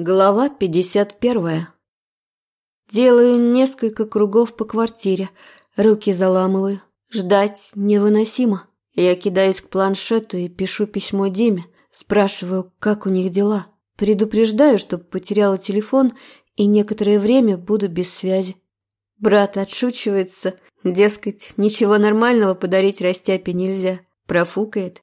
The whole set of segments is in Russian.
Глава 51. Делаю несколько кругов по квартире, руки заламываю. Ждать невыносимо. Я кидаюсь к планшету и пишу письмо Диме, спрашиваю, как у них дела. Предупреждаю, что потеряла телефон и некоторое время буду без связи. Брат отшучивается, дескать, ничего нормального подарить растяпе нельзя, профукает.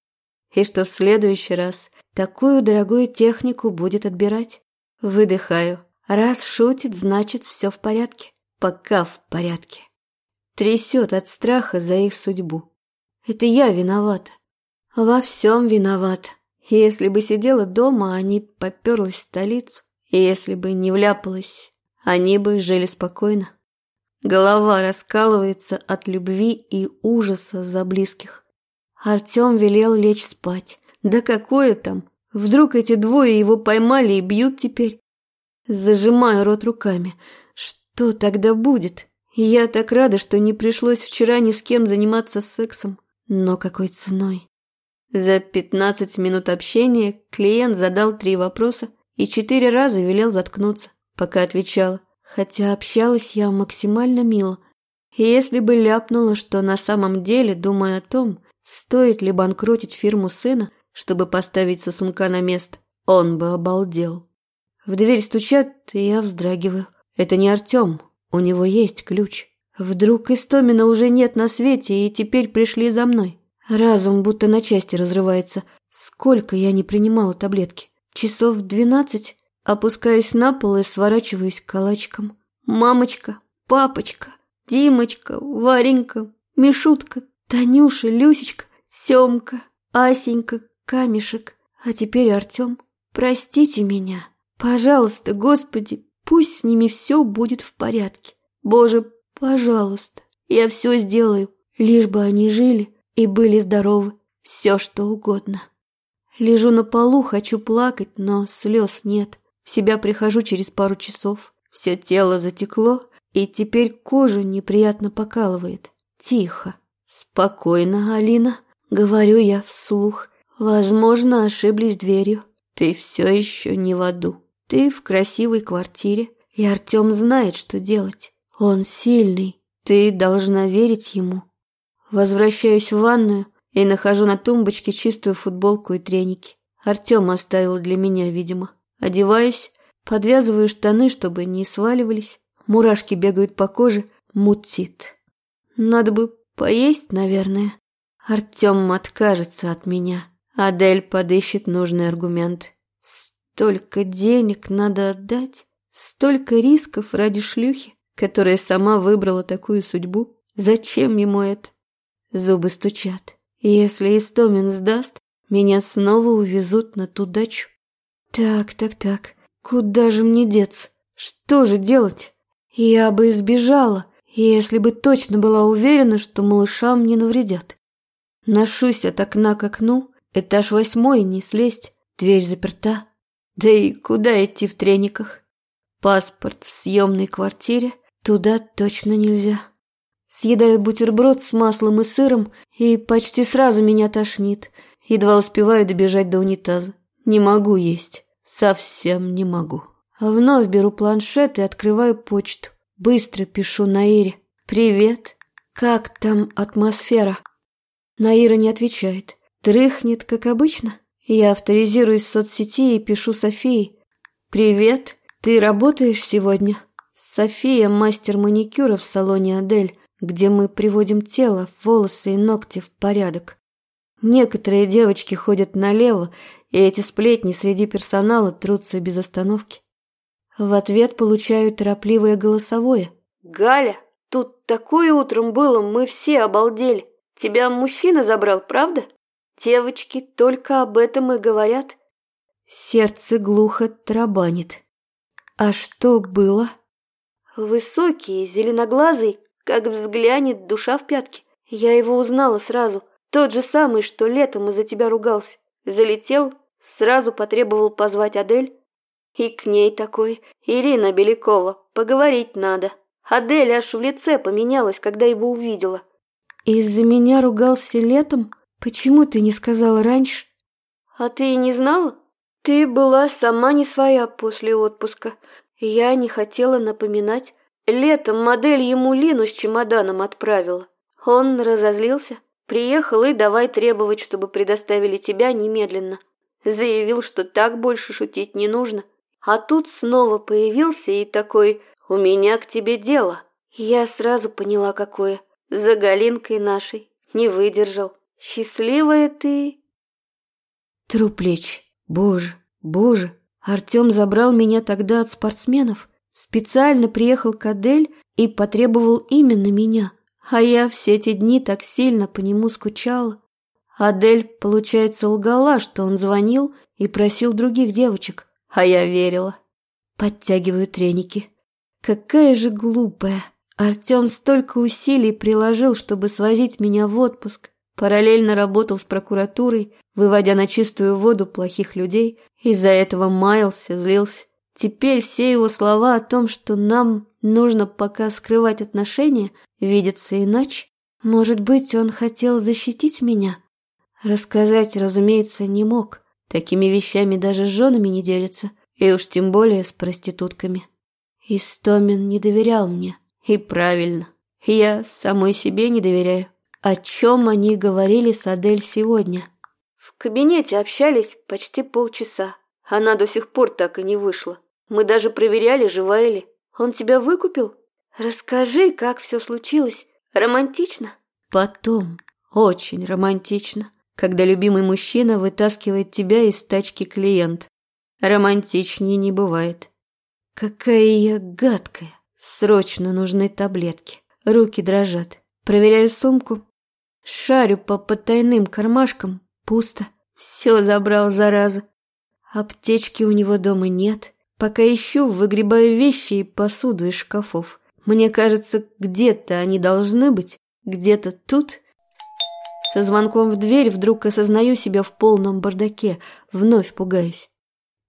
И что в следующий раз такую дорогую технику будет отбирать. Выдыхаю. Раз шутит, значит, все в порядке. Пока в порядке. Трясет от страха за их судьбу. Это я виновата. Во всем виновата. Если бы сидела дома, они поперлась в столицу. Если бы не вляпалась, они бы жили спокойно. Голова раскалывается от любви и ужаса за близких. Артем велел лечь спать. Да какое там? Вдруг эти двое его поймали и бьют теперь? Зажимаю рот руками. Что тогда будет? Я так рада, что не пришлось вчера ни с кем заниматься сексом. Но какой ценой? За пятнадцать минут общения клиент задал три вопроса и четыре раза велел заткнуться, пока отвечала. Хотя общалась я максимально мило. И если бы ляпнула, что на самом деле думаю о том, стоит ли банкротить фирму сына, чтобы поставить сосунка на место, он бы обалдел. В дверь стучат, и я вздрагиваю. Это не Артем, у него есть ключ. Вдруг Истомина уже нет на свете, и теперь пришли за мной. Разум будто на части разрывается. Сколько я не принимала таблетки? Часов двенадцать? Опускаюсь на пол и сворачиваюсь калачиком. Мамочка, папочка, Димочка, Варенька, Мишутка, Танюша, Люсечка, Семка, Асенька, камешек, а теперь Артем. Простите меня. Пожалуйста, Господи, пусть с ними все будет в порядке. Боже, пожалуйста, я все сделаю, лишь бы они жили и были здоровы. Все, что угодно. Лежу на полу, хочу плакать, но слез нет. В себя прихожу через пару часов. Все тело затекло, и теперь кожу неприятно покалывает. Тихо. Спокойно, Алина. Говорю я вслух. Возможно, ошиблись дверью. Ты все еще не в аду. Ты в красивой квартире, и Артем знает, что делать. Он сильный. Ты должна верить ему. Возвращаюсь в ванную и нахожу на тумбочке чистую футболку и треники. Артем оставил для меня, видимо. Одеваюсь, подвязываю штаны, чтобы не сваливались. Мурашки бегают по коже, мутит. Надо бы поесть, наверное. Артем откажется от меня. Адель подыщет нужный аргумент. Столько денег надо отдать, столько рисков ради шлюхи, которая сама выбрала такую судьбу. Зачем ему это? Зубы стучат. Если Истомин сдаст, меня снова увезут на ту дачу. Так, так, так, куда же мне деться? Что же делать? Я бы избежала, если бы точно была уверена, что малышам не навредят. Ношусь от окна к окну, Этаж восьмой, не слезть, дверь заперта. Да и куда идти в трениках? Паспорт в съемной квартире, туда точно нельзя. Съедаю бутерброд с маслом и сыром, и почти сразу меня тошнит. Едва успеваю добежать до унитаза. Не могу есть. Совсем не могу. Вновь беру планшет и открываю почту. Быстро пишу Наире. «Привет. Как там атмосфера?» Наира не отвечает. Дрыхнет, как обычно. Я авторизируюсь в соцсети и пишу Софии. «Привет, ты работаешь сегодня?» София – мастер маникюра в салоне «Адель», где мы приводим тело, волосы и ногти в порядок. Некоторые девочки ходят налево, и эти сплетни среди персонала трутся без остановки. В ответ получаю торопливое голосовое. «Галя, тут такое утром было, мы все обалдели. Тебя мужчина забрал, правда?» Девочки только об этом и говорят. Сердце глухо тарабанит. А что было? Высокий, зеленоглазый, как взглянет душа в пятки. Я его узнала сразу. Тот же самый, что летом из-за тебя ругался. Залетел, сразу потребовал позвать Адель. И к ней такой, Ирина Белякова, поговорить надо. Адель аж в лице поменялась, когда его увидела. Из-за меня ругался летом? Почему ты не сказала раньше? А ты не знала? Ты была сама не своя после отпуска. Я не хотела напоминать. Летом модель ему Лину с чемоданом отправила. Он разозлился, приехал и давай требовать, чтобы предоставили тебя немедленно. Заявил, что так больше шутить не нужно. А тут снова появился и такой «У меня к тебе дело». Я сразу поняла, какое. За Галинкой нашей. Не выдержал. Счастливая ты. Труплеч. Боже, боже. Артем забрал меня тогда от спортсменов. Специально приехал к Адель и потребовал именно меня. А я все эти дни так сильно по нему скучала. Адель, получается, лгала, что он звонил и просил других девочек. А я верила. Подтягиваю треники. Какая же глупая. Артем столько усилий приложил, чтобы свозить меня в отпуск. Параллельно работал с прокуратурой, выводя на чистую воду плохих людей. Из-за этого маялся, злился. Теперь все его слова о том, что нам нужно пока скрывать отношения, видятся иначе. Может быть, он хотел защитить меня? Рассказать, разумеется, не мог. Такими вещами даже с женами не делятся, и уж тем более с проститутками. Истомин не доверял мне. И правильно. Я самой себе не доверяю. О чем они говорили с Адель сегодня? В кабинете общались почти полчаса. Она до сих пор так и не вышла. Мы даже проверяли, жива ли. Он тебя выкупил? Расскажи, как все случилось. Романтично? Потом. Очень романтично. Когда любимый мужчина вытаскивает тебя из тачки клиент. Романтичнее не бывает. Какая я гадкая. Срочно нужны таблетки. Руки дрожат. Проверяю сумку. Шарю по потайным кармашкам. Пусто. Все забрал, зараза. Аптечки у него дома нет. Пока ищу, выгребаю вещи и посуду из шкафов. Мне кажется, где-то они должны быть. Где-то тут. Со звонком в дверь вдруг осознаю себя в полном бардаке. Вновь пугаюсь.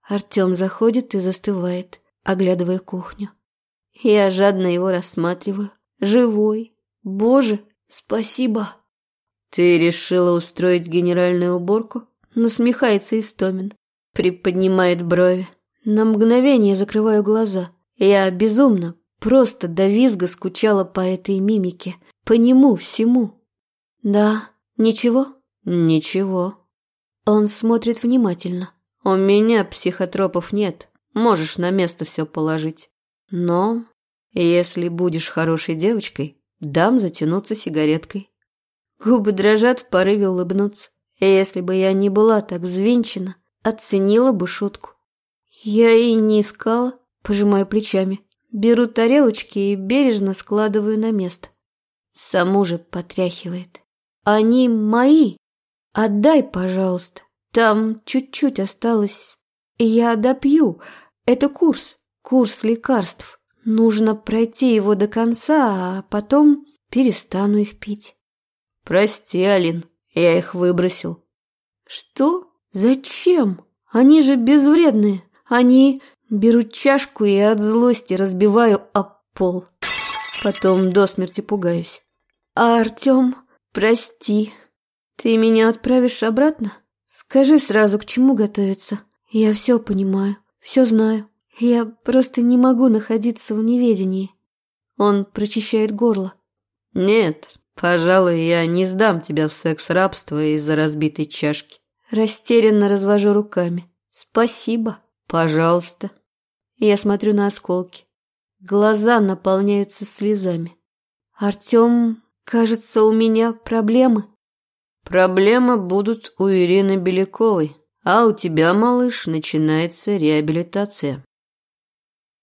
Артем заходит и застывает, оглядывая кухню. Я жадно его рассматриваю. Живой. Боже, спасибо. Ты решила устроить генеральную уборку? Насмехается Истомин. Приподнимает брови. На мгновение закрываю глаза. Я безумно, просто до визга скучала по этой мимике. По нему всему. Да, ничего? Ничего. Он смотрит внимательно. У меня психотропов нет. Можешь на место все положить. Но если будешь хорошей девочкой, дам затянуться сигареткой. Губы дрожат в порыве улыбнуться. Если бы я не была так взвинчена, оценила бы шутку. Я и не искала, пожимаю плечами. Беру тарелочки и бережно складываю на место. Саму же потряхивает. Они мои. Отдай, пожалуйста. Там чуть-чуть осталось. Я допью. Это курс. Курс лекарств. Нужно пройти его до конца, а потом перестану их пить. Прости, Алин, я их выбросил. Что? Зачем? Они же безвредные. Они... берут чашку и от злости разбиваю об пол. Потом до смерти пугаюсь. А Артем, прости, ты меня отправишь обратно? Скажи сразу, к чему готовиться. Я все понимаю, все знаю. Я просто не могу находиться в неведении. Он прочищает горло. Нет, пожалуй, я не сдам тебя в секс-рабство из-за разбитой чашки. Растерянно развожу руками. Спасибо. Пожалуйста. Я смотрю на осколки. Глаза наполняются слезами. Артем, кажется, у меня проблемы. Проблемы будут у Ирины Беляковой. А у тебя, малыш, начинается реабилитация.